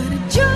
Saat ku